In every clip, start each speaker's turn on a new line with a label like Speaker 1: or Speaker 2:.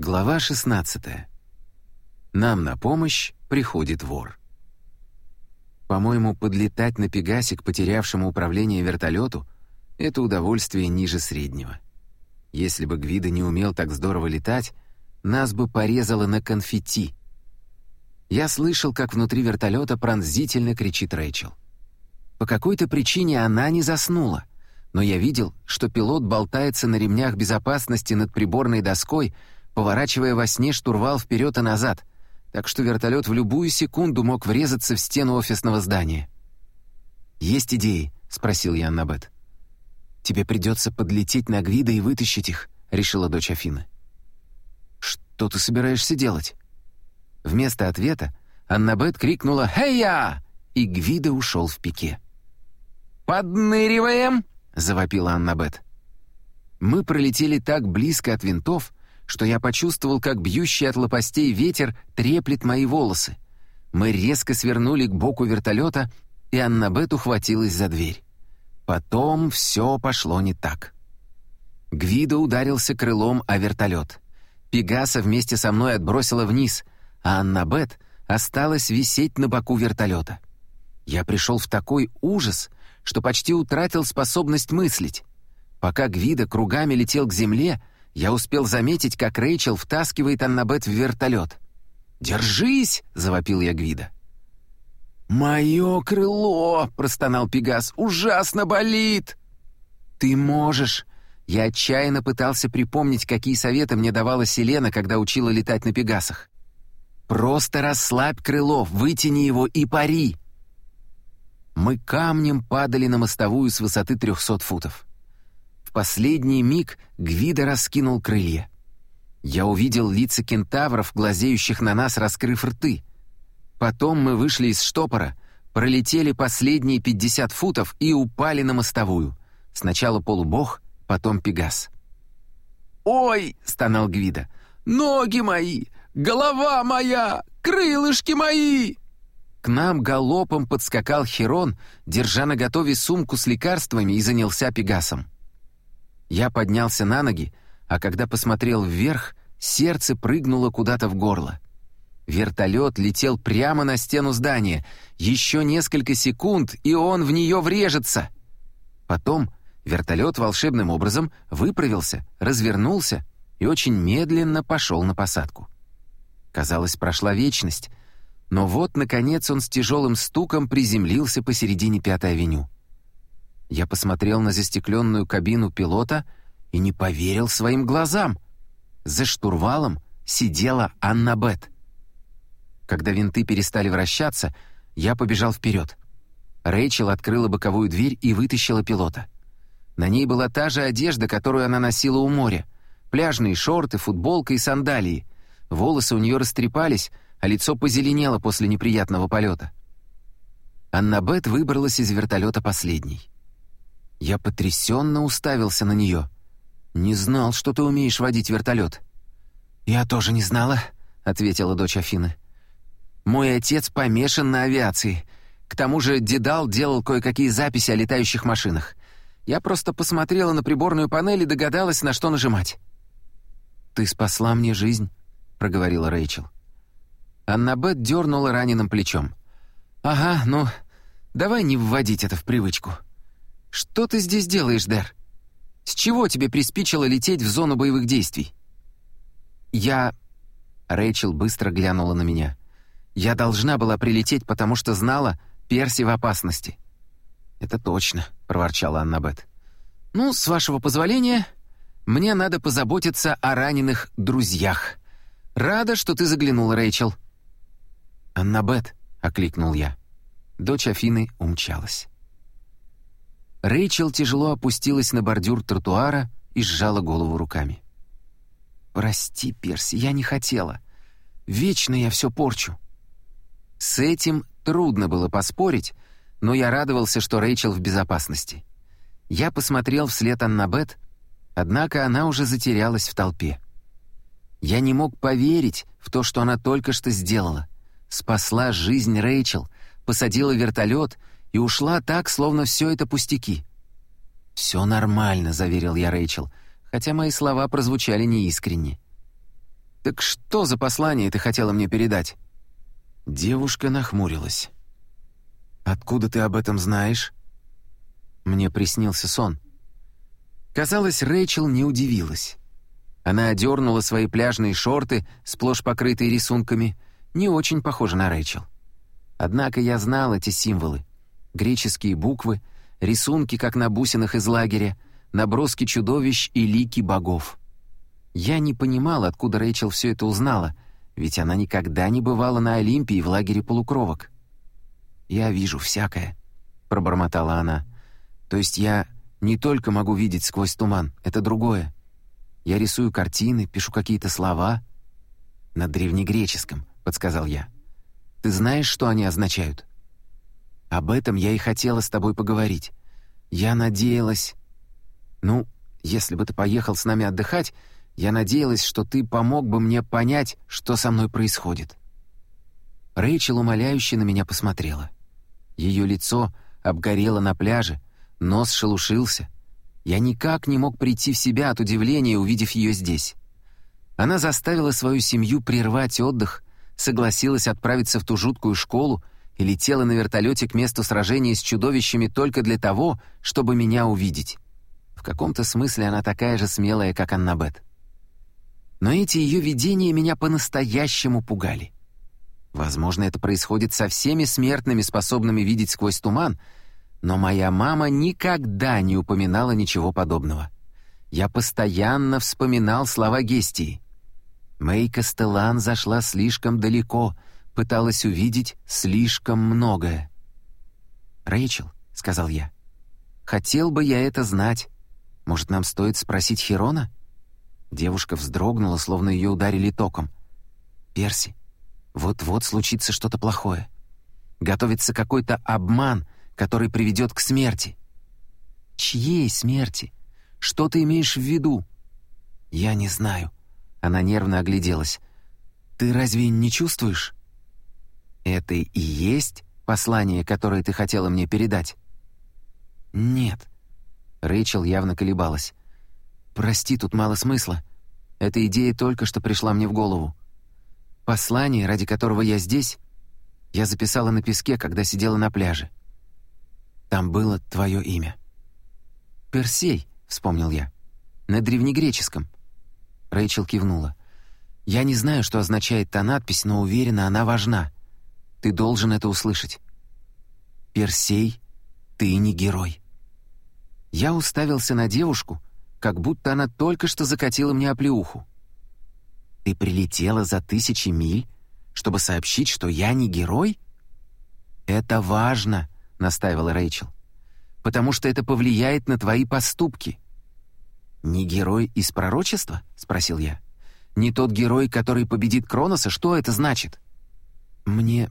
Speaker 1: Глава 16. Нам на помощь приходит вор. По-моему, подлетать на Пегасе к потерявшему управление вертолету — это удовольствие ниже среднего. Если бы Гвида не умел так здорово летать, нас бы порезало на конфетти. Я слышал, как внутри вертолета пронзительно кричит Рэйчел. По какой-то причине она не заснула, но я видел, что пилот болтается на ремнях безопасности над приборной доской — поворачивая во сне штурвал вперед и назад, так что вертолет в любую секунду мог врезаться в стену офисного здания. «Есть идеи?» — спросил я Аннабет. «Тебе придется подлететь на Гвида и вытащить их», — решила дочь Афины. «Что ты собираешься делать?» Вместо ответа Аннабет крикнула «Хей-я!» и Гвида ушел в пике. «Подныриваем!» — завопила Аннабет. Мы пролетели так близко от винтов, что я почувствовал, как бьющий от лопастей ветер треплет мои волосы. Мы резко свернули к боку вертолета, и Аннабет ухватилась за дверь. Потом все пошло не так. Гвидо ударился крылом о вертолет. Пегаса вместе со мной отбросила вниз, а Аннабет осталась висеть на боку вертолета. Я пришел в такой ужас, что почти утратил способность мыслить. Пока Гвида кругами летел к земле, я успел заметить, как Рэйчел втаскивает Аннабет в вертолет. «Держись!» — завопил я Гвида. «Мое крыло!» — простонал Пегас. «Ужасно болит!» «Ты можешь!» Я отчаянно пытался припомнить, какие советы мне давала Селена, когда учила летать на Пегасах. «Просто расслабь крыло, вытяни его и пари!» Мы камнем падали на мостовую с высоты трехсот футов. В последний миг Гвида раскинул крылья. Я увидел лица кентавров, глазеющих на нас, раскрыв рты. Потом мы вышли из штопора, пролетели последние 50 футов и упали на мостовую. Сначала полубог, потом пегас. «Ой!» — стонал Гвида. «Ноги мои! Голова моя! Крылышки мои!» К нам галопом подскакал Херон, держа на готове сумку с лекарствами и занялся пегасом. Я поднялся на ноги, а когда посмотрел вверх, сердце прыгнуло куда-то в горло. Вертолет летел прямо на стену здания. Еще несколько секунд, и он в нее врежется. Потом вертолет волшебным образом выправился, развернулся и очень медленно пошел на посадку. Казалось, прошла вечность, но вот, наконец, он с тяжелым стуком приземлился посередине Пятой авеню. Я посмотрел на застекленную кабину пилота и не поверил своим глазам. За штурвалом сидела Анна Бет. Когда винты перестали вращаться, я побежал вперед. Рэйчел открыла боковую дверь и вытащила пилота. На ней была та же одежда, которую она носила у моря. Пляжные шорты, футболка и сандалии. Волосы у нее растрепались, а лицо позеленело после неприятного полета. Аннабет выбралась из вертолета последней. Я потрясенно уставился на нее. «Не знал, что ты умеешь водить вертолет». «Я тоже не знала», — ответила дочь Афины. «Мой отец помешан на авиации. К тому же Дедал делал кое-какие записи о летающих машинах. Я просто посмотрела на приборную панель и догадалась, на что нажимать». «Ты спасла мне жизнь», — проговорила Рэйчел. Аннабет дернула раненым плечом. «Ага, ну, давай не вводить это в привычку». «Что ты здесь делаешь, Дэр? С чего тебе приспичило лететь в зону боевых действий?» «Я...» Рэйчел быстро глянула на меня. «Я должна была прилететь, потому что знала, Перси в опасности». «Это точно», — проворчала Аннабет. «Ну, с вашего позволения, мне надо позаботиться о раненых друзьях. Рада, что ты заглянула, Рэйчел». «Аннабет», — окликнул я. Дочь Афины умчалась. Рэйчел тяжело опустилась на бордюр тротуара и сжала голову руками. «Прости, Перси, я не хотела. Вечно я все порчу». С этим трудно было поспорить, но я радовался, что Рэйчел в безопасности. Я посмотрел вслед Аннабет, однако она уже затерялась в толпе. Я не мог поверить в то, что она только что сделала. Спасла жизнь Рэйчел, посадила вертолет и ушла так, словно все это пустяки. «Все нормально», — заверил я Рэйчел, хотя мои слова прозвучали неискренне. «Так что за послание ты хотела мне передать?» Девушка нахмурилась. «Откуда ты об этом знаешь?» Мне приснился сон. Казалось, Рэйчел не удивилась. Она одернула свои пляжные шорты, сплошь покрытые рисунками, не очень похожи на Рэйчел. Однако я знал эти символы. Греческие буквы, рисунки, как на бусинах из лагеря, наброски чудовищ и лики богов. Я не понимал, откуда Рэйчел все это узнала, ведь она никогда не бывала на Олимпии в лагере полукровок. «Я вижу всякое», — пробормотала она. «То есть я не только могу видеть сквозь туман, это другое. Я рисую картины, пишу какие-то слова». «На древнегреческом», — подсказал я. «Ты знаешь, что они означают?» «Об этом я и хотела с тобой поговорить. Я надеялась...» «Ну, если бы ты поехал с нами отдыхать, я надеялась, что ты помог бы мне понять, что со мной происходит». Рэйчел умоляюще на меня посмотрела. Ее лицо обгорело на пляже, нос шелушился. Я никак не мог прийти в себя от удивления, увидев ее здесь. Она заставила свою семью прервать отдых, согласилась отправиться в ту жуткую школу и летела на вертолете к месту сражения с чудовищами только для того, чтобы меня увидеть. В каком-то смысле она такая же смелая, как Аннабет. Но эти ее видения меня по-настоящему пугали. Возможно, это происходит со всеми смертными, способными видеть сквозь туман, но моя мама никогда не упоминала ничего подобного. Я постоянно вспоминал слова Гестии. Мэй Кастелан зашла слишком далеко, пыталась увидеть слишком многое. «Рэйчел», — сказал я, — «хотел бы я это знать. Может, нам стоит спросить Хирона?» Девушка вздрогнула, словно ее ударили током. «Перси, вот-вот случится что-то плохое. Готовится какой-то обман, который приведет к смерти. Чьей смерти? Что ты имеешь в виду? Я не знаю. Она нервно огляделась. Ты разве не чувствуешь? Это и есть послание, которое ты хотела мне передать? Нет. Рэйчел явно колебалась. Прости, тут мало смысла. Эта идея только что пришла мне в голову. Послание, ради которого я здесь, я записала на песке, когда сидела на пляже. Там было твое имя. «Персей», — вспомнил я. «На древнегреческом». Рэйчел кивнула. «Я не знаю, что означает та надпись, но уверена, она важна. Ты должен это услышать. Персей, ты не герой». Я уставился на девушку, как будто она только что закатила мне оплеуху. Ты прилетела за тысячи миль, чтобы сообщить, что я не герой? Это важно, настаивала Рэйчел. Потому что это повлияет на твои поступки. Не герой из пророчества? спросил я. Не тот герой, который победит Кроноса, что это значит? Мне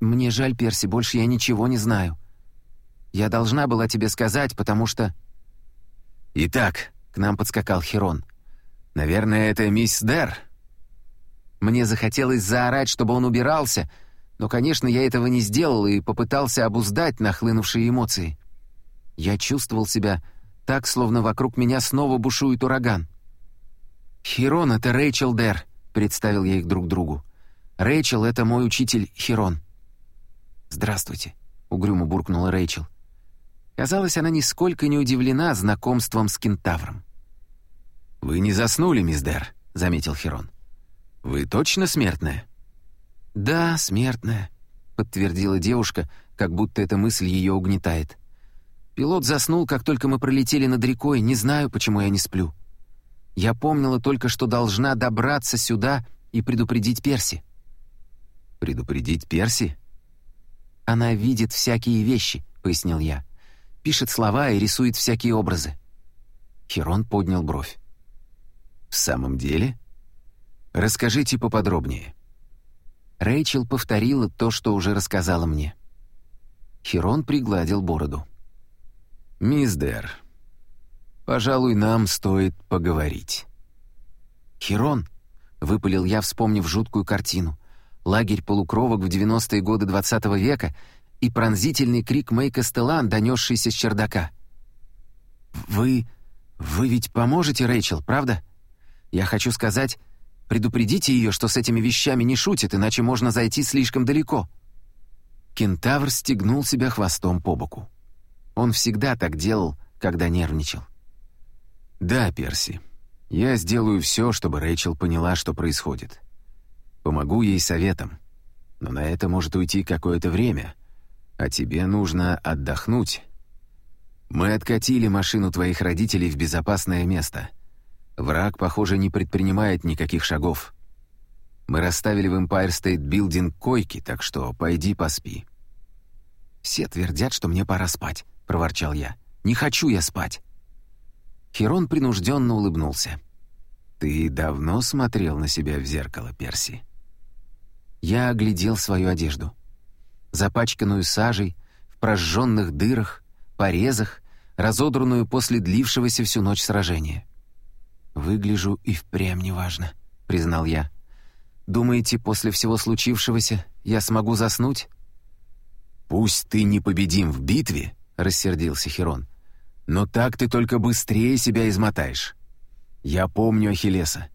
Speaker 1: мне жаль, Перси, больше я ничего не знаю. Я должна была тебе сказать, потому что Итак, к нам подскакал Херон. Наверное, это мисс Дер. Мне захотелось заорать, чтобы он убирался, но, конечно, я этого не сделал и попытался обуздать нахлынувшие эмоции. Я чувствовал себя так, словно вокруг меня снова бушует ураган. «Хирон — это Рэйчел Дер», — представил я их друг другу. «Рэйчел — это мой учитель Хирон». «Здравствуйте», — угрюмо буркнула Рэйчел. Казалось, она нисколько не удивлена знакомством с кентавром. «Вы не заснули, мисс Дер», — заметил Хирон. «Вы точно смертная?» «Да, смертная», — подтвердила девушка, как будто эта мысль ее угнетает. «Пилот заснул, как только мы пролетели над рекой, не знаю, почему я не сплю. Я помнила только, что должна добраться сюда и предупредить Перси». «Предупредить Перси?» «Она видит всякие вещи», — пояснил я. «Пишет слова и рисует всякие образы». Херон поднял бровь. «В самом деле?» Расскажите поподробнее». Рэйчел повторила то, что уже рассказала мне. Хирон пригладил бороду. «Мисс Дэр, пожалуй, нам стоит поговорить». «Хирон», — выпалил я, вспомнив жуткую картину, лагерь полукровок в 90-е годы XX -го века и пронзительный крик Мэй Костелан, донесшийся с чердака. «Вы... вы ведь поможете, Рэйчел, правда? Я хочу сказать, Предупредите ее, что с этими вещами не шутит, иначе можно зайти слишком далеко». Кентавр стегнул себя хвостом по боку. Он всегда так делал, когда нервничал. «Да, Перси, я сделаю все, чтобы Рэйчел поняла, что происходит. Помогу ей советом. Но на это может уйти какое-то время, а тебе нужно отдохнуть. Мы откатили машину твоих родителей в безопасное место. Враг, похоже, не предпринимает никаких шагов. Мы расставили в Empire State Building койки, так что пойди поспи». «Все твердят, что мне пора спать», — проворчал я. «Не хочу я спать». Херон принужденно улыбнулся. «Ты давно смотрел на себя в зеркало, Перси?» Я оглядел свою одежду. Запачканную сажей, в прожженных дырах, порезах, разодранную после длившегося всю ночь сражения. «Выгляжу и впрямь неважно», — признал я. «Думаете, после всего случившегося я смогу заснуть?» «Пусть ты не победим в битве», — рассердился Херон, «но так ты только быстрее себя измотаешь. Я помню Ахиллеса.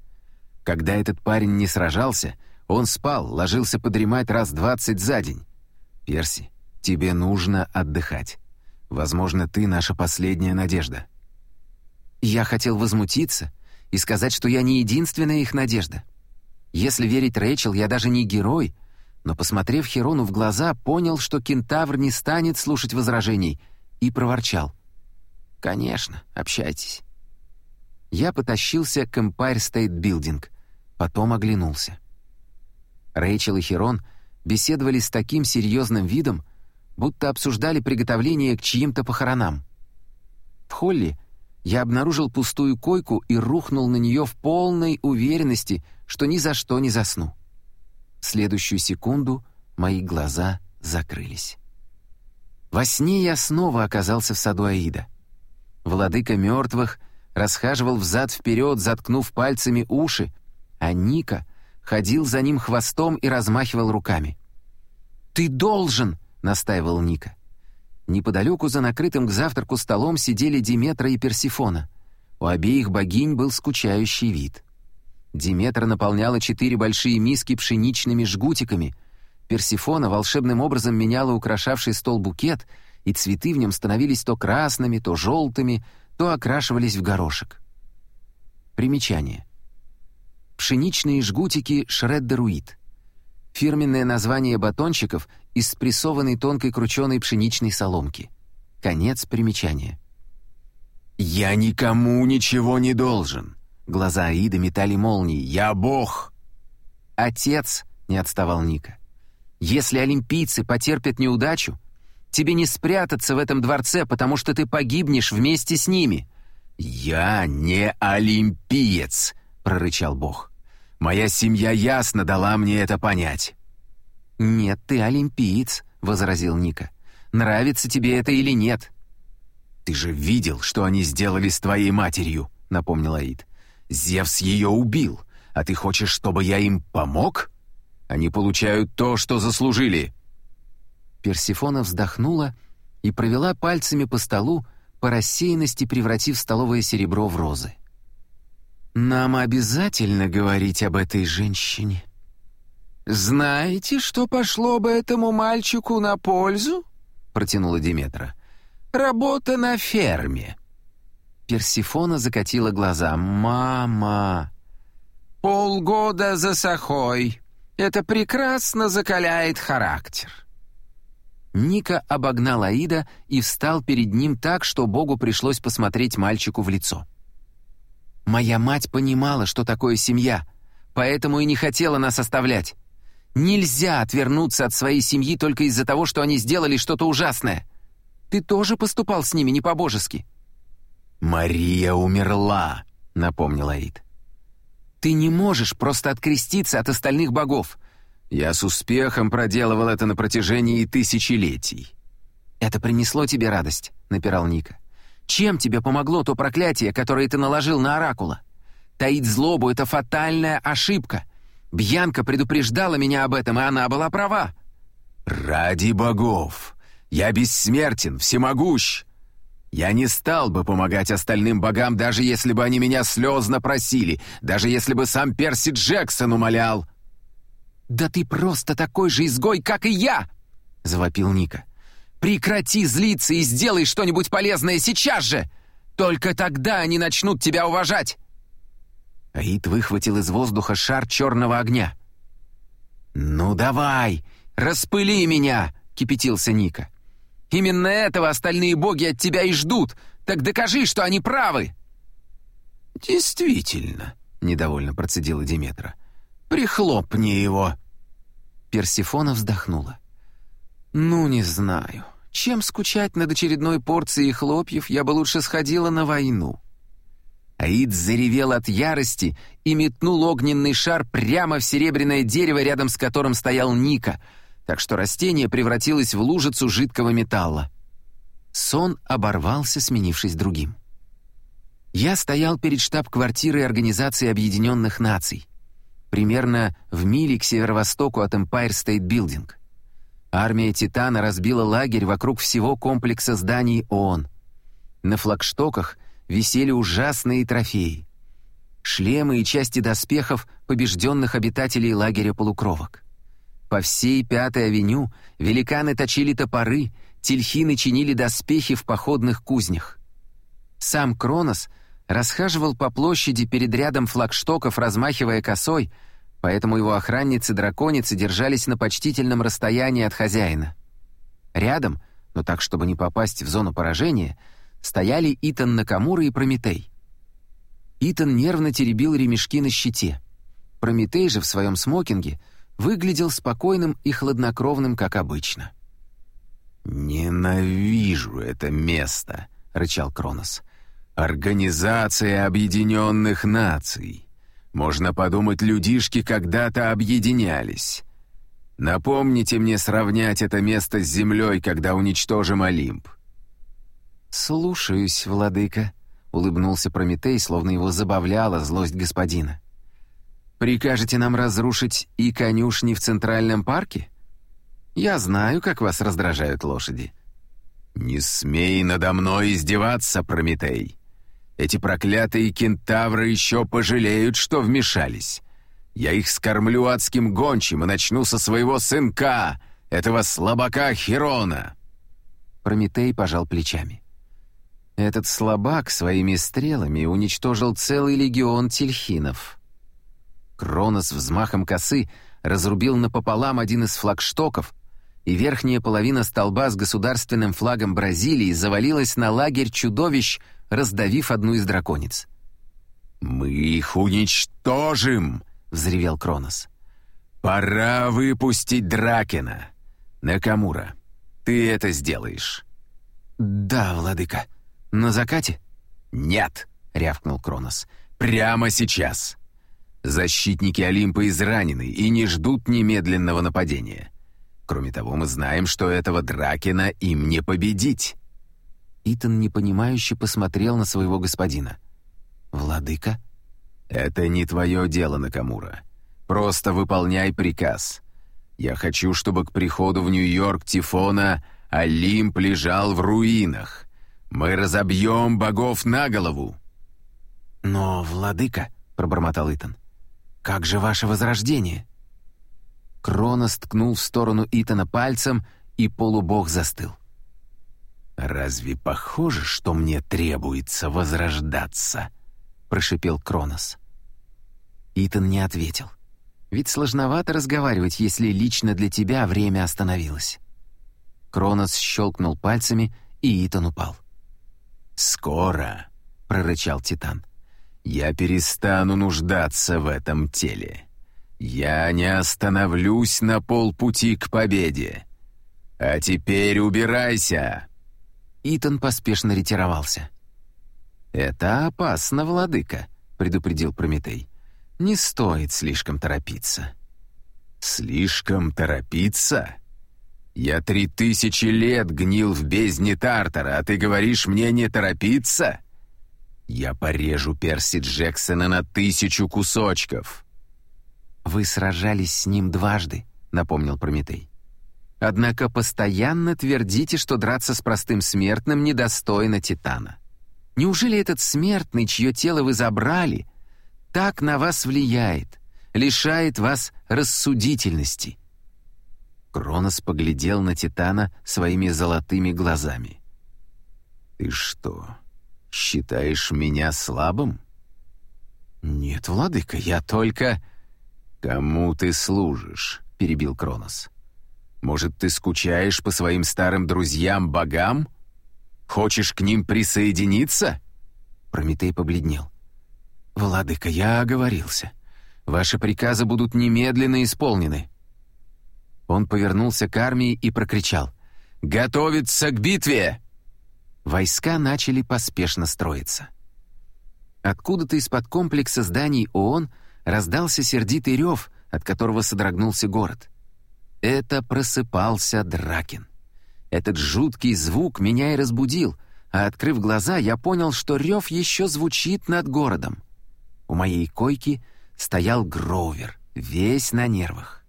Speaker 1: Когда этот парень не сражался, он спал, ложился подремать раз двадцать за день. Перси, тебе нужно отдыхать. Возможно, ты наша последняя надежда». Я хотел возмутиться, и сказать, что я не единственная их надежда. Если верить Рэйчел, я даже не герой, но, посмотрев Херону в глаза, понял, что кентавр не станет слушать возражений, и проворчал. «Конечно, общайтесь». Я потащился к Empire State Building, потом оглянулся. Рэйчел и Херон беседовали с таким серьезным видом, будто обсуждали приготовление к чьим-то похоронам. В холле я обнаружил пустую койку и рухнул на нее в полной уверенности, что ни за что не засну. В следующую секунду мои глаза закрылись. Во сне я снова оказался в саду Аида. Владыка мертвых расхаживал взад-вперед, заткнув пальцами уши, а Ника ходил за ним хвостом и размахивал руками. «Ты должен!» — настаивал Ника. Неподалеку за накрытым к завтраку столом сидели Диметра и Персифона. У обеих богинь был скучающий вид. Диметра наполняла четыре большие миски пшеничными жгутиками. Персифона волшебным образом меняла украшавший стол букет, и цветы в нем становились то красными, то желтыми, то окрашивались в горошек. Примечание. Пшеничные жгутики «Шреддеруит». Фирменное название батончиков из спрессованной тонкой крученой пшеничной соломки. Конец примечания. «Я никому ничего не должен!» Глаза Аида метали молнии. «Я бог!» «Отец!» — не отставал Ника. «Если олимпийцы потерпят неудачу, тебе не спрятаться в этом дворце, потому что ты погибнешь вместе с ними». «Я не олимпиец!» — прорычал бог. Моя семья ясно дала мне это понять». «Нет, ты олимпиец», — возразил Ника. «Нравится тебе это или нет?» «Ты же видел, что они сделали с твоей матерью», — напомнил Аид. «Зевс ее убил, а ты хочешь, чтобы я им помог? Они получают то, что заслужили». Персифона вздохнула и провела пальцами по столу, по рассеянности превратив столовое серебро в розы. Нам обязательно говорить об этой женщине. Знаете, что пошло бы этому мальчику на пользу? протянула Диметра. Работа на ферме. Персифона закатила глаза. Мама, полгода за сахой. Это прекрасно закаляет характер. Ника обогнал Аида и встал перед ним так, что Богу пришлось посмотреть мальчику в лицо. Моя мать понимала, что такое семья, поэтому и не хотела нас оставлять. Нельзя отвернуться от своей семьи только из-за того, что они сделали что-то ужасное. Ты тоже поступал с ними не по-божески». «Мария умерла», — напомнил Аид. «Ты не можешь просто откреститься от остальных богов. Я с успехом проделывал это на протяжении тысячелетий». «Это принесло тебе радость», — напирал Ника. Чем тебе помогло то проклятие, которое ты наложил на Оракула? Таить злобу — это фатальная ошибка. Бьянка предупреждала меня об этом, и она была права». «Ради богов! Я бессмертен, всемогущ!» Я не стал бы помогать остальным богам, даже если бы они меня слезно просили, даже если бы сам Перси Джексон умолял».
Speaker 2: «Да ты просто такой же изгой, как и я!» — завопил Ника. «Прекрати злиться и сделай что-нибудь полезное сейчас же! Только тогда они начнут тебя уважать!»
Speaker 1: Аид выхватил из воздуха шар черного огня. «Ну давай, распыли меня!» — кипятился Ника. «Именно этого остальные боги от тебя и ждут. Так докажи, что они правы!»
Speaker 2: «Действительно», — недовольно процедила Диметра. «Прихлопни его!» Персифона вздохнула. «Ну, не знаю. Чем скучать над очередной порцией хлопьев, я бы лучше сходила на войну».
Speaker 1: Аид заревел от ярости и метнул огненный шар прямо в серебряное дерево, рядом с которым стоял Ника, так что растение превратилось в лужицу жидкого металла. Сон оборвался, сменившись другим. Я стоял перед штаб-квартирой Организации Объединенных Наций, примерно в миле к северо-востоку от Empire State Building. Армия Титана разбила лагерь вокруг всего комплекса зданий ООН. На флагштоках висели ужасные трофеи. Шлемы и части доспехов побежденных обитателей лагеря полукровок. По всей Пятой авеню великаны точили топоры, тельхины чинили доспехи в походных кузнях. Сам Кронос расхаживал по площади перед рядом флагштоков, размахивая косой, поэтому его охранницы-драконицы держались на почтительном расстоянии от хозяина. Рядом, но так, чтобы не попасть в зону поражения, стояли Итан Накамура и Прометей. Итан нервно теребил ремешки на щите. Прометей же в своем смокинге выглядел спокойным и хладнокровным, как обычно.
Speaker 2: «Ненавижу это место», — рычал Кронос. «Организация Объединенных Наций. Можно подумать, людишки когда-то объединялись. Напомните мне сравнять это место с землей, когда уничтожим Олимп.
Speaker 1: «Слушаюсь, владыка», — улыбнулся Прометей, словно его забавляла злость господина. «Прикажете нам разрушить и конюшни в Центральном парке? Я знаю, как вас раздражают лошади».
Speaker 2: «Не смей надо мной издеваться, Прометей. Эти проклятые кентавры еще пожалеют, что вмешались. Я их скормлю адским гончим и начну со своего сынка, этого слабака Херона».
Speaker 1: Прометей пожал плечами. Этот слабак своими стрелами уничтожил целый легион тельхинов. Кронос взмахом косы разрубил напополам один из флагштоков, и верхняя половина столба с государственным флагом Бразилии завалилась на лагерь чудовищ, раздавив одну из драконец.
Speaker 2: «Мы их уничтожим!» — взревел Кронос. «Пора выпустить Дракена! Накамура, ты это сделаешь!»
Speaker 1: «Да, владыка», «На закате?»
Speaker 2: «Нет!» — рявкнул Кронос. «Прямо сейчас!» Защитники Олимпа изранены и не ждут немедленного нападения. Кроме того, мы знаем, что этого Дракена им не победить.
Speaker 1: Итан непонимающе посмотрел на своего господина. «Владыка?»
Speaker 2: «Это не твое дело, Накамура. Просто выполняй приказ. Я хочу, чтобы к приходу в Нью-Йорк Тифона Олимп лежал в руинах. Мы разобьем богов на голову!»
Speaker 1: «Но, владыка», — пробормотал Итан, — «как же ваше возрождение?» Кронос ткнул в сторону Итана пальцем, и полубог застыл.
Speaker 2: «Разве похоже, что мне требуется возрождаться?» — прошипел Кронос.
Speaker 1: Итан не ответил. «Ведь сложновато разговаривать, если лично для тебя время остановилось». Кронос щелкнул пальцами, и Итан упал.
Speaker 2: «Скоро», — прорычал Титан, — «я перестану нуждаться в этом теле. Я не остановлюсь на полпути к победе. А теперь убирайся!»
Speaker 1: Итан поспешно ретировался. «Это опасно, владыка», — предупредил Прометей. «Не стоит слишком торопиться».
Speaker 2: «Слишком торопиться?» «Я три тысячи лет гнил в бездне Тартара, а ты говоришь мне не торопиться?» «Я порежу Перси Джексона на тысячу кусочков!»
Speaker 1: «Вы сражались с ним дважды», — напомнил Прометей. Однако постоянно твердите, что драться с простым смертным недостойно Титана. Неужели этот смертный, чье тело вы забрали, так на вас влияет, лишает вас рассудительности?» Кронос поглядел на Титана своими золотыми глазами. «Ты что, считаешь меня слабым?» «Нет, владыка, я только...» «Кому ты служишь?» — перебил Кронос. Может, ты скучаешь по своим старым друзьям-богам? Хочешь к ним присоединиться?» Прометей побледнел. «Владыка, я оговорился. Ваши приказы будут немедленно исполнены». Он повернулся к армии и прокричал. «Готовиться к битве!» Войска начали поспешно строиться. Откуда-то из-под комплекса зданий ООН раздался сердитый рев, от которого содрогнулся город. Это просыпался Дракин. Этот жуткий звук меня и разбудил, а открыв глаза, я понял, что рев еще звучит над городом. У моей койки стоял Гроувер, весь на нервах.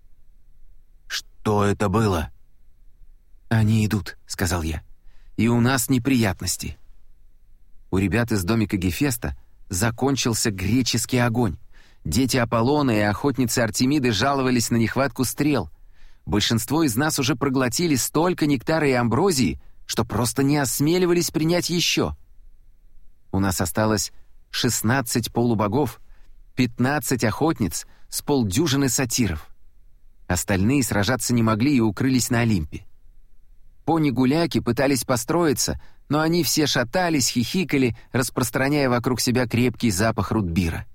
Speaker 1: «Что это было?» «Они идут», — сказал я. «И у нас неприятности». У ребят из домика Гефеста закончился греческий огонь. Дети Аполлона и охотницы Артемиды жаловались на нехватку стрел — Большинство из нас уже проглотили столько нектара и амброзии, что просто не осмеливались принять еще. У нас осталось 16 полубогов, 15 охотниц с полдюжины сатиров. Остальные сражаться не могли и укрылись на Олимпе. Пони-гуляки пытались построиться, но они все шатались, хихикали, распространяя вокруг себя крепкий запах рудбира.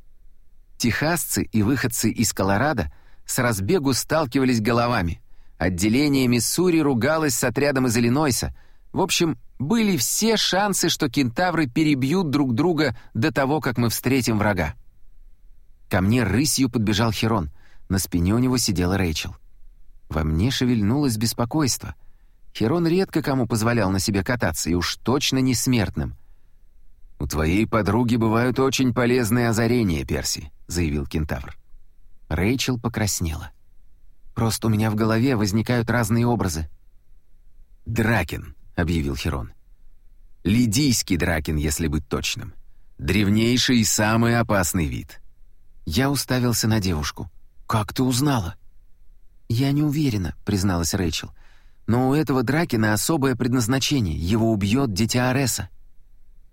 Speaker 1: Техасцы и выходцы из Колорадо — с разбегу сталкивались головами. Отделение Миссури ругалось с отрядом из Иллинойса. В общем, были все шансы, что кентавры перебьют друг друга до того, как мы встретим врага. Ко мне рысью подбежал Херон. На спине у него сидела Рэйчел. Во мне шевельнулось беспокойство. Херон редко кому позволял на себе кататься, и уж точно не смертным. «У твоей подруги бывают очень полезные озарения, Перси», — заявил кентавр. Рэйчел покраснела. «Просто у меня в голове возникают разные образы». «Дракин», — объявил Херон. «Лидийский дракин, если быть точным. Древнейший и самый опасный вид». Я уставился на девушку. «Как ты узнала?» «Я не уверена», — призналась Рэйчел. «Но у этого дракина особое предназначение. Его убьет дитя Ареса».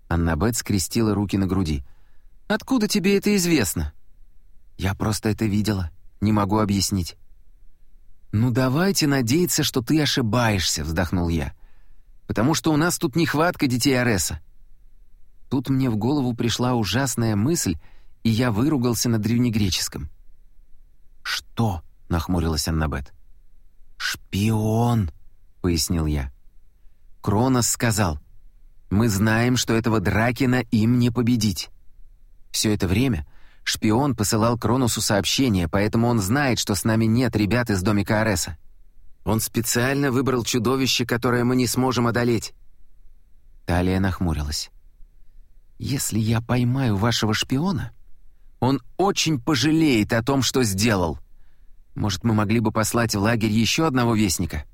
Speaker 1: Аннабет скрестила руки на груди. «Откуда тебе это известно?» Я просто это видела. Не могу объяснить». «Ну давайте надеяться, что ты ошибаешься», — вздохнул я. «Потому что у нас тут нехватка детей Ареса». Тут мне в голову пришла ужасная мысль, и я выругался на древнегреческом. «Что?» — нахмурилась Аннабет. «Шпион», — пояснил я. Кронос сказал, «Мы знаем, что этого Дракина им не победить». Все это время Шпион посылал Кронусу сообщение, поэтому он знает, что с нами нет ребят из домика Ареса. Он специально выбрал чудовище, которое мы не сможем одолеть». Талия нахмурилась. «Если я поймаю вашего шпиона, он очень пожалеет о том, что сделал. Может, мы могли бы послать в лагерь еще одного вестника?»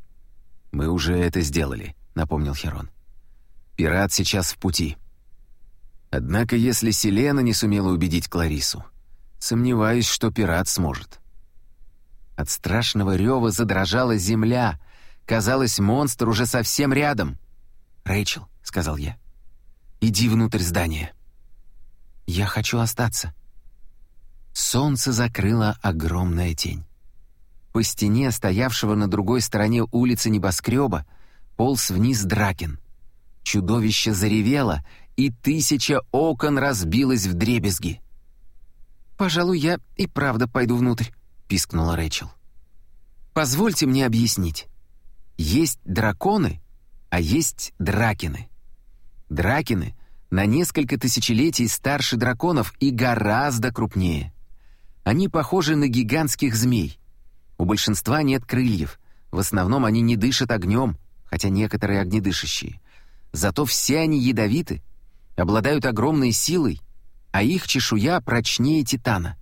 Speaker 1: «Мы уже это сделали», — напомнил Херон. «Пират сейчас в пути. Однако, если Селена не сумела убедить Кларису, сомневаюсь, что пират сможет. От страшного рева задрожала земля. Казалось, монстр уже совсем рядом. «Рэйчел», — сказал я, — «иди внутрь здания». «Я хочу остаться». Солнце закрыло огромная тень. По стене, стоявшего на другой стороне улицы небоскреба, полз вниз Дракин. Чудовище заревело и тысяча окон разбилась в дребезги. «Пожалуй, я и правда пойду внутрь», — пискнула Рэчел. «Позвольте мне объяснить. Есть драконы, а есть дракины. Дракины на несколько тысячелетий старше драконов и гораздо крупнее. Они похожи на гигантских змей. У большинства нет крыльев, в основном они не дышат огнем, хотя некоторые огнедышащие. Зато все они ядовиты обладают огромной силой, а их чешуя прочнее титана.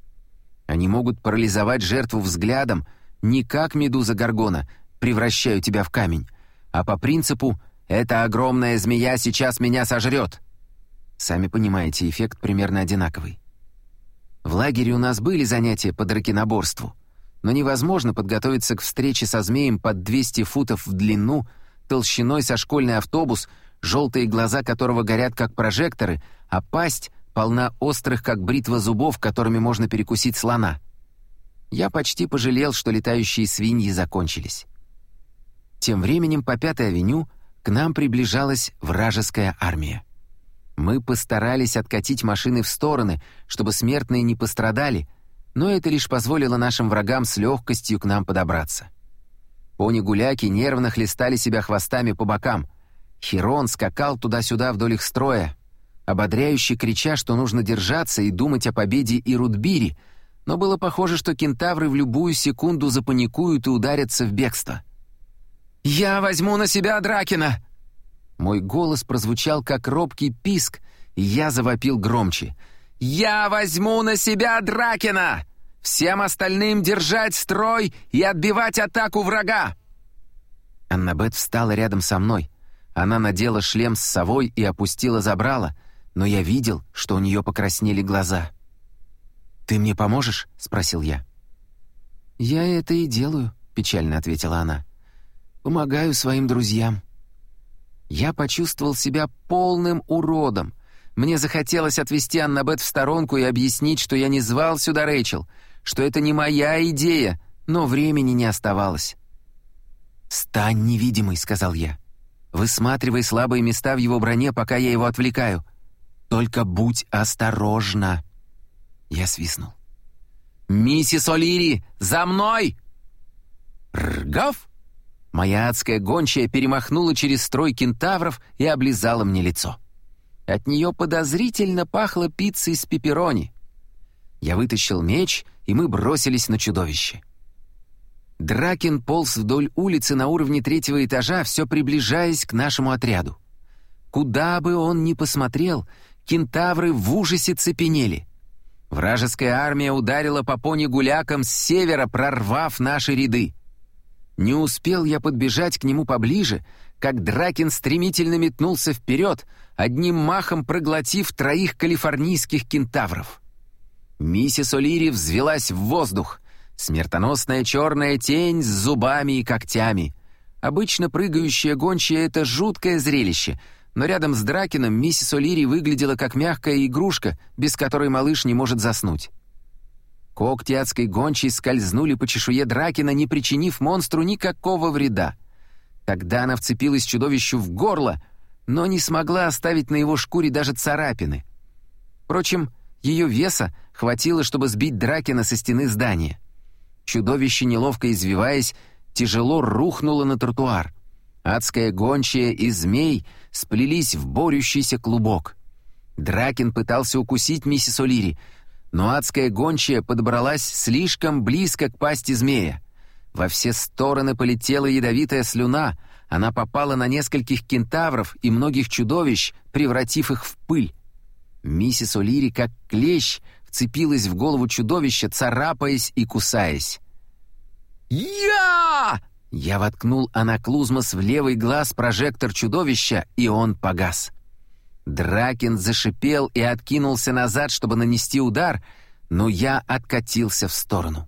Speaker 1: Они могут парализовать жертву взглядом не как медуза Гаргона, превращаю тебя в камень, а по принципу «эта огромная змея сейчас меня сожрет». Сами понимаете, эффект примерно одинаковый. В лагере у нас были занятия по дракеноборству, но невозможно подготовиться к встрече со змеем под 200 футов в длину, толщиной со школьный автобус, желтые глаза которого горят как прожекторы, а пасть полна острых, как бритва зубов, которыми можно перекусить слона. Я почти пожалел, что летающие свиньи закончились. Тем временем по Пятой авеню к нам приближалась вражеская армия. Мы постарались откатить машины в стороны, чтобы смертные не пострадали, но это лишь позволило нашим врагам с легкостью к нам подобраться. Пони-гуляки нервно хлестали себя хвостами по бокам. Хирон скакал туда-сюда вдоль их строя, ободряюще крича, что нужно держаться и думать о победе и Рудбире, но было похоже, что кентавры в любую секунду запаникуют и ударятся в бегство. «Я возьму на себя Дракина!» Мой голос прозвучал, как робкий писк, и я завопил громче. «Я возьму на себя Дракина! Всем остальным держать строй и отбивать атаку врага!» Аннабет встала рядом со мной. Она надела шлем с совой и опустила забрала, но я видел, что у нее покраснели глаза. «Ты мне поможешь?» — спросил я. «Я это и делаю», — печально ответила она. «Помогаю своим друзьям». Я почувствовал себя полным уродом. Мне захотелось отвести Аннабет в сторонку и объяснить, что я не звал сюда Рэйчел, что это не моя идея, но времени не оставалось. «Стань невидимой», — сказал я. «Высматривай слабые места в его броне, пока я его отвлекаю. Только будь осторожна». Я свистнул. «Миссис О'Лири, за мной!» «Ргав!» Моя адская гончая перемахнула через строй кентавров и облизала мне лицо. От нее подозрительно пахло пиццей с пепперони. Я вытащил меч, и мы бросились на чудовище. Дракин полз вдоль улицы на уровне третьего этажа, все приближаясь к нашему отряду. Куда бы он ни посмотрел, кентавры в ужасе цепенели. Вражеская армия ударила по пони-гулякам с севера, прорвав наши ряды. Не успел я подбежать к нему поближе, как Дракин стремительно метнулся вперед, одним махом проглотив троих калифорнийских кентавров. Миссис О'Лири взвелась в воздух. Смертоносная черная тень с зубами и когтями. Обычно прыгающая гончая — это жуткое зрелище, но рядом с Дракином миссис О'Лири выглядела как мягкая игрушка, без которой малыш не может заснуть. Когти адской гончей скользнули по чешуе Дракина, не причинив монстру никакого вреда. Тогда она вцепилась чудовищу в горло, но не смогла оставить на его шкуре даже царапины. Впрочем, ее веса хватило, чтобы сбить Дракина со стены здания. Чудовище, неловко извиваясь, тяжело рухнуло на тротуар. Адская гончая и змей сплелись в борющийся клубок. Дракин пытался укусить миссис О'Лири — но адская гончая подобралась слишком близко к пасти змея. Во все стороны полетела ядовитая слюна, она попала на нескольких кентавров и многих чудовищ, превратив их в пыль. Миссис О'Лири, как клещ, вцепилась в голову чудовища, царапаясь и кусаясь. «Я!» Я воткнул анаклузмос в левый глаз прожектор чудовища, и он погас. Дракин зашипел и откинулся назад, чтобы нанести удар, но я откатился в сторону.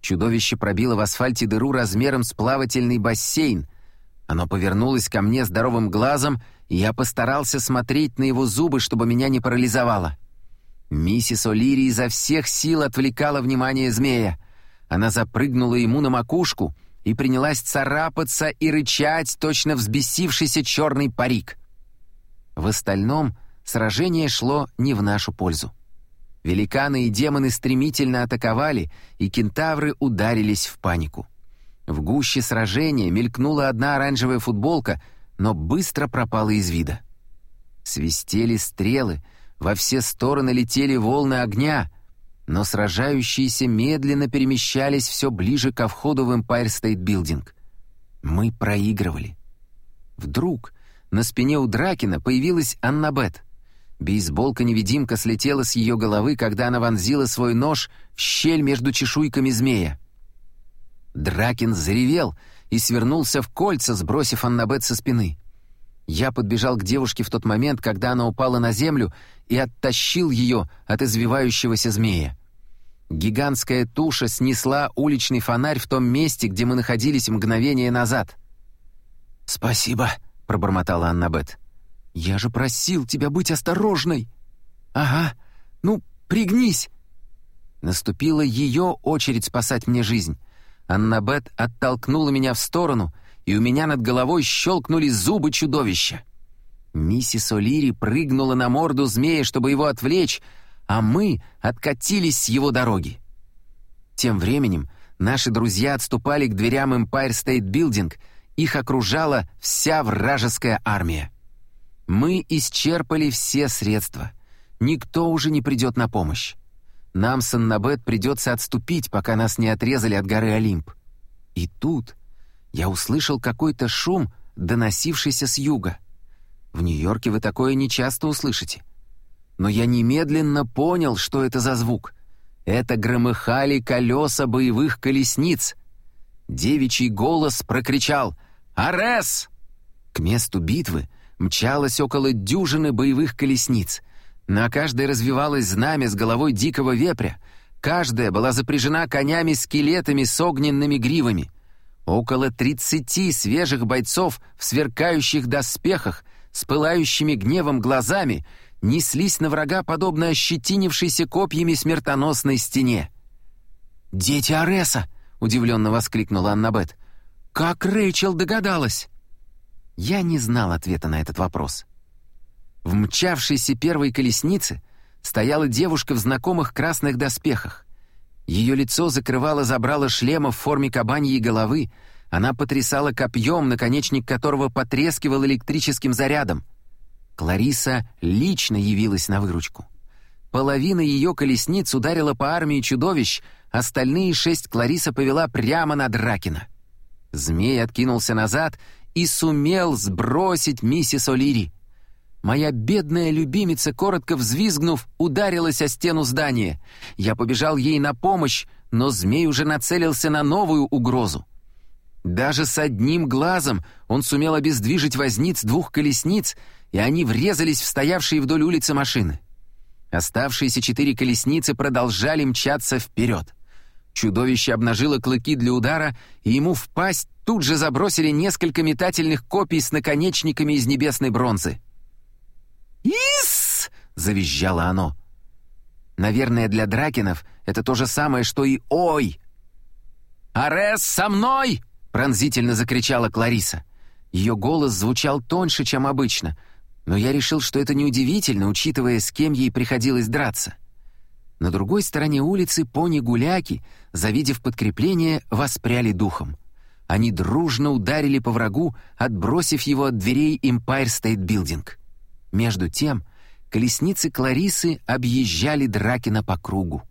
Speaker 1: Чудовище пробило в асфальте дыру размером с плавательный бассейн. Оно повернулось ко мне здоровым глазом, и я постарался смотреть на его зубы, чтобы меня не парализовало. Миссис О'Лири изо всех сил отвлекала внимание змея. Она запрыгнула ему на макушку и принялась царапаться и рычать, точно взбесившийся черный парик — в остальном сражение шло не в нашу пользу. Великаны и демоны стремительно атаковали, и кентавры ударились в панику. В гуще сражения мелькнула одна оранжевая футболка, но быстро пропала из вида. Свистели стрелы, во все стороны летели волны огня, но сражающиеся медленно перемещались все ближе ко входу в Empire State Building. Мы проигрывали. Вдруг на спине у Дракина появилась Аннабет. Бейсболка-невидимка слетела с ее головы, когда она вонзила свой нож в щель между чешуйками змея. Дракин заревел, и свернулся в кольца, сбросив Аннабет со спины. Я подбежал к девушке в тот момент, когда она упала на землю, и оттащил ее от извивающегося змея. Гигантская туша снесла уличный фонарь в том месте, где мы находились мгновение назад. «Спасибо», — пробормотала Аннабет. «Я же просил тебя быть осторожной!» «Ага, ну, пригнись!» Наступила ее очередь спасать мне жизнь. Аннабет оттолкнула меня в сторону, и у меня над головой щелкнули зубы чудовища. Миссис О'Лири прыгнула на морду змея, чтобы его отвлечь, а мы откатились с его дороги. Тем временем наши друзья отступали к дверям Empire State Building, их окружала вся вражеская армия. Мы исчерпали все средства. Никто уже не придет на помощь. Нам с Аннабет придется отступить, пока нас не отрезали от горы Олимп. И тут я услышал какой-то шум, доносившийся с юга. В Нью-Йорке вы такое нечасто услышите. Но я немедленно понял, что это за звук. Это громыхали колеса боевых колесниц. Девичий голос прокричал «Арес!» К месту битвы мчалось около дюжины боевых колесниц — на каждой развивалось знамя с головой дикого вепря, каждая была запряжена конями-скелетами с огненными гривами. Около тридцати свежих бойцов в сверкающих доспехах с пылающими гневом глазами неслись на врага, подобно ощетинившейся копьями смертоносной стене. «Дети Ареса!» — удивленно воскликнула Аннабет. «Как Рэйчел догадалась?» Я не знал ответа на этот вопрос. В мчавшейся первой колеснице стояла девушка в знакомых красных доспехах. Ее лицо закрывало забрало шлема в форме кабаньей головы, она потрясала копьем, наконечник которого потрескивал электрическим зарядом. Клариса лично явилась на выручку. Половина ее колесниц ударила по армии чудовищ, остальные шесть Клариса повела прямо на Дракина. Змей откинулся назад и сумел сбросить миссис О'Лири. Моя бедная любимица, коротко взвизгнув, ударилась о стену здания. Я побежал ей на помощь, но змей уже нацелился на новую угрозу. Даже с одним глазом он сумел обездвижить возниц двух колесниц, и они врезались в стоявшие вдоль улицы машины. Оставшиеся четыре колесницы продолжали мчаться вперед. Чудовище обнажило клыки для удара, и ему в пасть тут же забросили несколько метательных копий с наконечниками из небесной бронзы. «Ис!» — завизжало оно. Наверное, для дракенов это то же самое, что и «Ой!» «Арес, со мной!» — пронзительно закричала Клариса. Ее голос звучал тоньше, чем обычно, но я решил, что это неудивительно, учитывая, с кем ей приходилось драться. На другой стороне улицы пони-гуляки, завидев подкрепление, воспряли духом. Они дружно ударили по врагу, отбросив его от дверей Empire State Building. Между тем, колесницы Кларисы объезжали Дракина по кругу.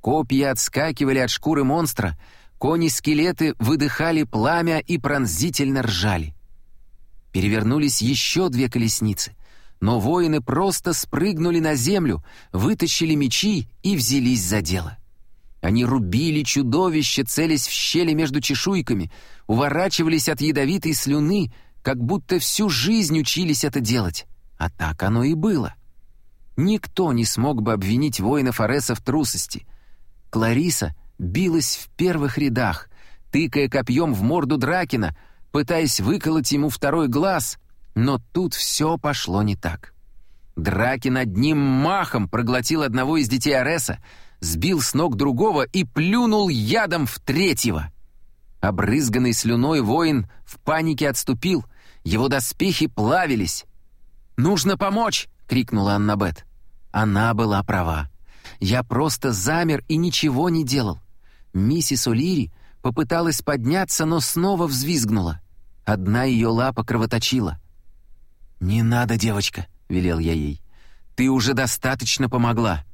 Speaker 1: Копья отскакивали от шкуры монстра, кони-скелеты выдыхали пламя и пронзительно ржали. Перевернулись еще две колесницы, но воины просто спрыгнули на землю, вытащили мечи и взялись за дело. Они рубили чудовище, целясь в щели между чешуйками, уворачивались от ядовитой слюны, как будто всю жизнь учились это делать. А так оно и было. Никто не смог бы обвинить воинов Ареса в трусости. Клариса билась в первых рядах, тыкая копьем в морду Дракина, пытаясь выколоть ему второй глаз, но тут все пошло не так. Дракин одним махом проглотил одного из детей Ареса, сбил с ног другого и плюнул ядом в третьего. Обрызганный слюной воин в панике отступил, его доспехи плавились, «Нужно помочь!» — крикнула Аннабет. Она была права. Я просто замер и ничего не делал. Миссис О'Лири попыталась подняться, но снова взвизгнула. Одна ее лапа кровоточила. «Не надо, девочка», — велел я ей. «Ты уже достаточно помогла».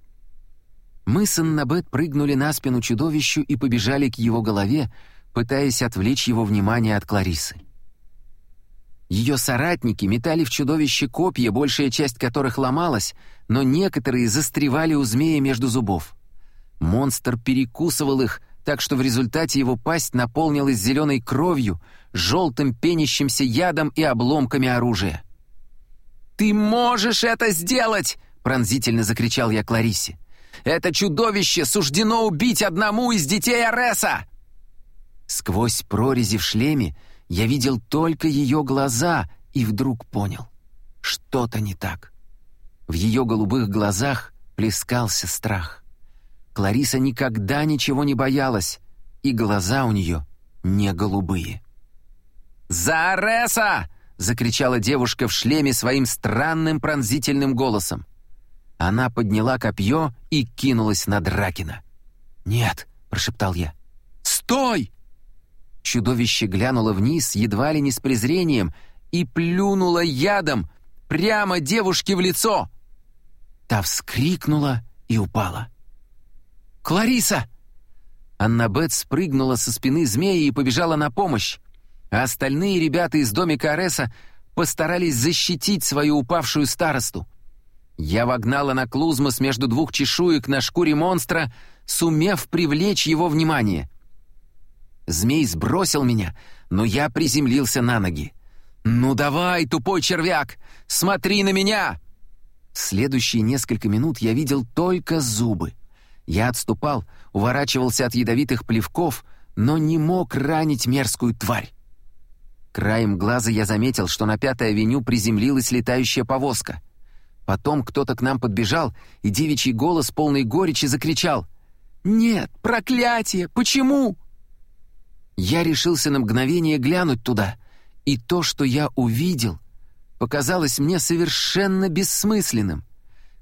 Speaker 1: Мы с Аннабет прыгнули на спину чудовищу и побежали к его голове, пытаясь отвлечь его внимание от Кларисы. Ее соратники метали в чудовище копья, большая часть которых ломалась, но некоторые застревали у змея между зубов. Монстр перекусывал их, так что в результате его пасть наполнилась зеленой кровью, желтым пенящимся ядом и обломками оружия. «Ты можешь это сделать!» — пронзительно закричал я Кларисе. «Это чудовище суждено убить одному из детей Ареса!» Сквозь прорези в шлеме я видел только ее глаза и вдруг понял. Что-то не так. В ее голубых глазах плескался страх. Клариса никогда ничего не боялась, и глаза у нее не голубые. «За Ареса!» — закричала девушка в шлеме своим странным пронзительным голосом. Она подняла копье и кинулась на Дракина. «Нет!» — прошептал я. «Стой!» Чудовище глянуло вниз, едва ли не с презрением, и плюнуло ядом прямо девушке в лицо. Та вскрикнула и упала. «Клариса!» Аннабет спрыгнула со спины змеи и побежала на помощь, а остальные ребята из домика Ареса постарались защитить свою упавшую старосту. Я вогнала на клузмос между двух чешуек на шкуре монстра, сумев привлечь его внимание. Змей сбросил меня, но я приземлился на ноги. «Ну давай, тупой червяк, смотри на меня!» Следующие несколько минут я видел только зубы. Я отступал, уворачивался от ядовитых плевков, но не мог ранить мерзкую тварь. Краем глаза я заметил, что на Пятой авеню приземлилась летающая повозка. Потом кто-то к нам подбежал, и девичий голос, полный горечи, закричал «Нет, проклятие! Почему?» Я решился на мгновение глянуть туда, и то, что я увидел, показалось мне совершенно бессмысленным.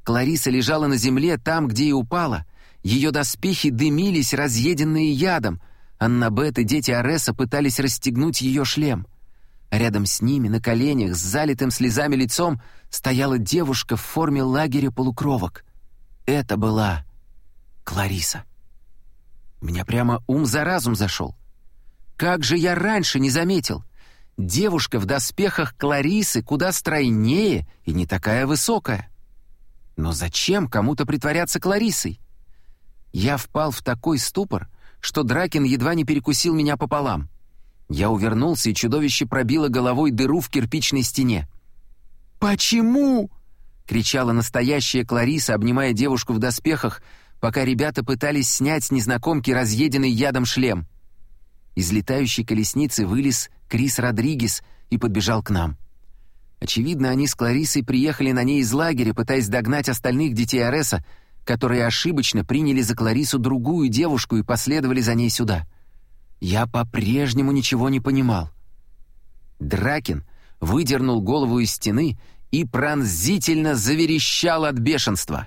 Speaker 1: Клариса лежала на земле там, где и упала. Ее доспехи дымились, разъеденные ядом. Аннабет и дети Ареса пытались расстегнуть ее шлем. Рядом с ними, на коленях, с залитым слезами лицом, стояла девушка в форме лагеря полукровок. Это была Клариса. Меня прямо ум за разум зашел. Как же я раньше не заметил? Девушка в доспехах Кларисы куда стройнее и не такая высокая. Но зачем кому-то притворяться Кларисой? Я впал в такой ступор, что Дракин едва не перекусил меня пополам. Я увернулся, и чудовище пробило головой дыру в кирпичной стене. «Почему?» — кричала настоящая Клариса, обнимая девушку в доспехах, пока ребята пытались снять с незнакомки разъеденный ядом шлем. Из летающей колесницы вылез Крис Родригес и подбежал к нам. Очевидно, они с Кларисой приехали на ней из лагеря, пытаясь догнать остальных детей Ареса, которые ошибочно приняли за Кларису другую девушку и последовали за ней сюда. Я по-прежнему ничего не понимал. Дракин выдернул голову из стены и пронзительно заверещал от бешенства.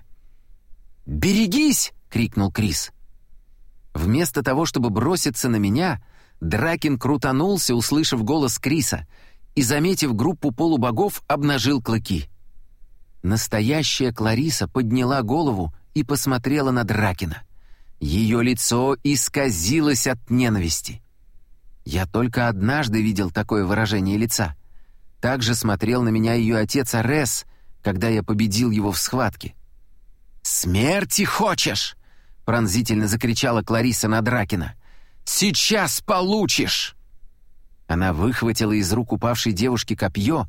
Speaker 1: «Берегись!» — крикнул Крис. Вместо того, чтобы броситься на меня, Дракин крутанулся, услышав голос Криса, и, заметив группу полубогов, обнажил клыки. Настоящая Клариса подняла голову и посмотрела на Дракина. Ее лицо исказилось от ненависти. Я только однажды видел такое выражение лица. Так же смотрел на меня ее отец Арес, когда я победил его в схватке. «Смерти хочешь?» — пронзительно закричала Клариса на Дракина. Сейчас получишь!» Она выхватила из рук упавшей девушки копье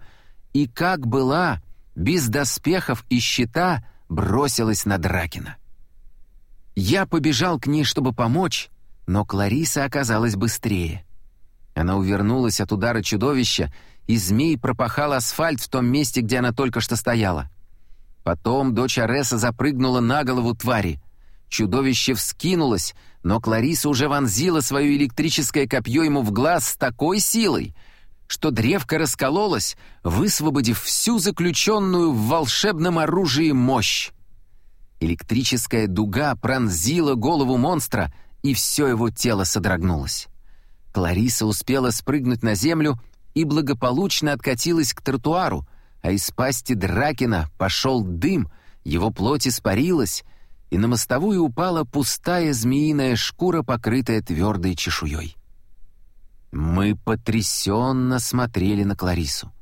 Speaker 1: и, как была, без доспехов и щита, бросилась на Дракина. Я побежал к ней, чтобы помочь, но Клариса оказалась быстрее. Она увернулась от удара чудовища, и змей пропахал асфальт в том месте, где она только что стояла. Потом дочь Ареса запрыгнула на голову твари. Чудовище вскинулось, но Клариса уже вонзила свое электрическое копье ему в глаз с такой силой, что древко раскололось, высвободив всю заключенную в волшебном оружии мощь. Электрическая дуга пронзила голову монстра, и все его тело содрогнулось. Клариса успела спрыгнуть на землю и благополучно откатилась к тротуару, а из пасти Дракина пошел дым, его плоть испарилась, и на мостовую упала пустая змеиная шкура, покрытая твердой чешуей. Мы потрясенно смотрели на Кларису.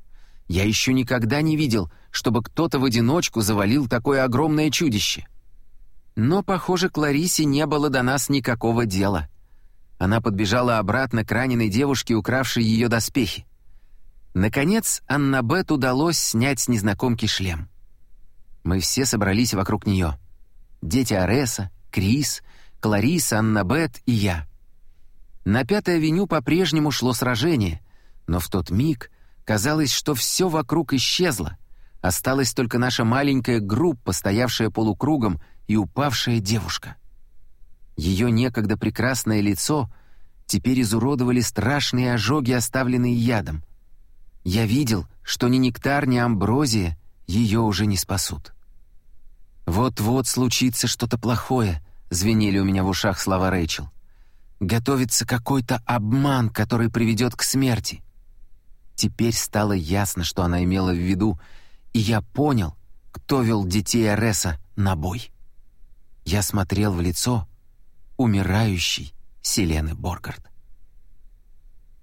Speaker 1: Я еще никогда не видел, чтобы кто-то в одиночку завалил такое огромное чудище. Но, похоже, Кларисе не было до нас никакого дела. Она подбежала обратно к раненой девушке, укравшей ее доспехи. Наконец, Аннабет удалось снять с незнакомки шлем. Мы все собрались вокруг нее. Дети Ареса, Крис, Клариса, Аннабет и я. На Пятой авеню по-прежнему шло сражение, но в тот миг казалось, что все вокруг исчезло. Осталась только наша маленькая группа, стоявшая полукругом, и упавшая девушка. Ее некогда прекрасное лицо теперь изуродовали страшные ожоги, оставленные ядом. Я видел, что ни нектар, ни амброзия ее уже не спасут. «Вот-вот случится что-то плохое», — звенели у меня в ушах слова Рэйчел. «Готовится какой-то обман, который приведет к смерти». Теперь стало ясно, что она имела в виду, и я понял, кто вел детей Ареса на бой. Я смотрел в лицо умирающей Селены Боргард.